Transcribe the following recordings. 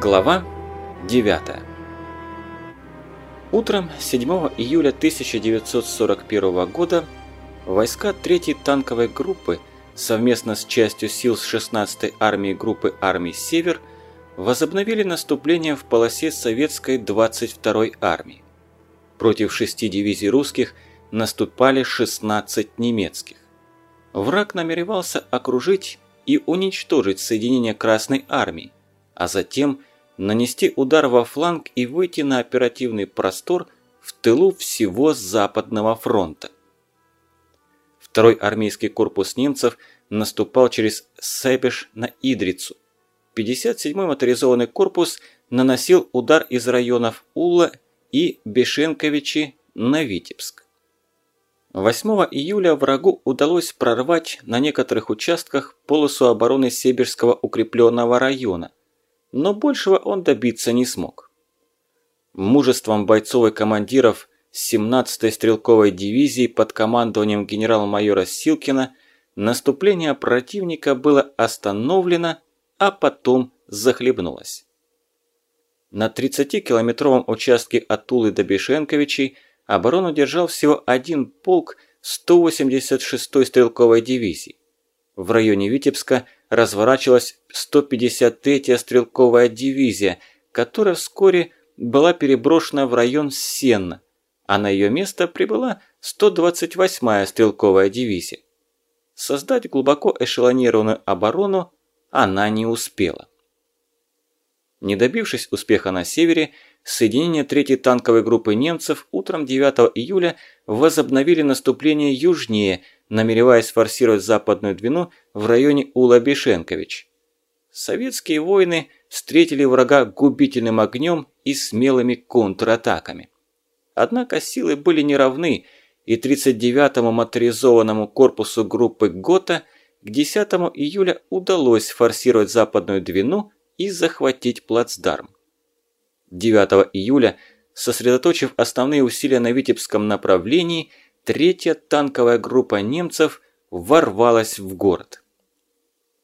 Глава 9 Утром 7 июля 1941 года войска 3-й танковой группы совместно с частью сил с 16-й армии группы армий «Север» возобновили наступление в полосе советской 22-й армии. Против шести дивизий русских наступали 16 немецких. Враг намеревался окружить и уничтожить соединение Красной армии, а затем нанести удар во фланг и выйти на оперативный простор в тылу всего Западного фронта. Второй армейский корпус немцев наступал через Себеш на Идрицу. 57-й моторизованный корпус наносил удар из районов Ула и Бешенковичи на Витебск. 8 июля врагу удалось прорвать на некоторых участках полосу обороны Сибирского укрепленного района, но большего он добиться не смог. Мужеством бойцов и командиров 17-й стрелковой дивизии под командованием генерал-майора Силкина наступление противника было остановлено, а потом захлебнулось. На 30-километровом участке от Тулы до Бешенковичей оборону держал всего один полк 186-й стрелковой дивизии. В районе Витебска разворачивалась 153-я стрелковая дивизия, которая вскоре была переброшена в район Сенна, а на ее место прибыла 128-я стрелковая дивизия. Создать глубоко эшелонированную оборону она не успела. Не добившись успеха на севере, соединения 3-й танковой группы немцев утром 9 июля возобновили наступление южнее – намереваясь форсировать западную Двину в районе Ула-Бешенкович. Советские воины встретили врага губительным огнем и смелыми контратаками. Однако силы были неравны, и 39-му моторизованному корпусу группы ГОТА к 10 июля удалось форсировать западную Двину и захватить плацдарм. 9 июля, сосредоточив основные усилия на Витебском направлении, третья танковая группа немцев ворвалась в город.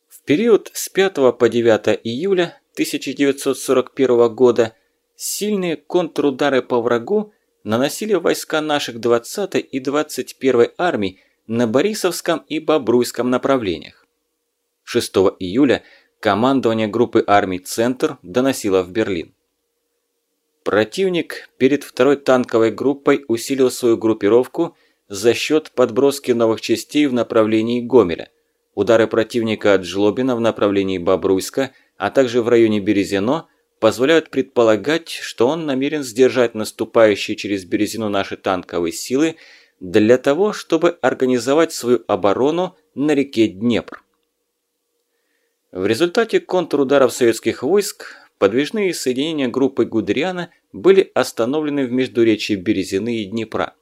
В период с 5 по 9 июля 1941 года сильные контрудары по врагу наносили войска наших 20 и 21 армий на Борисовском и Бобруйском направлениях. 6 июля командование группы армий «Центр» доносило в Берлин. Противник перед второй танковой группой усилил свою группировку за счет подброски новых частей в направлении Гомеля, удары противника от Жлобина в направлении Бобруйска, а также в районе Березино позволяют предполагать, что он намерен сдержать наступающие через Березину наши танковые силы для того, чтобы организовать свою оборону на реке Днепр. В результате контрударов советских войск подвижные соединения группы Гудериана были остановлены в междуречии Березины и Днепра.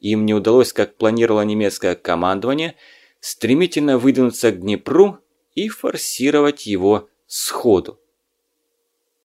Им не удалось, как планировало немецкое командование, стремительно выдвинуться к Днепру и форсировать его сходу.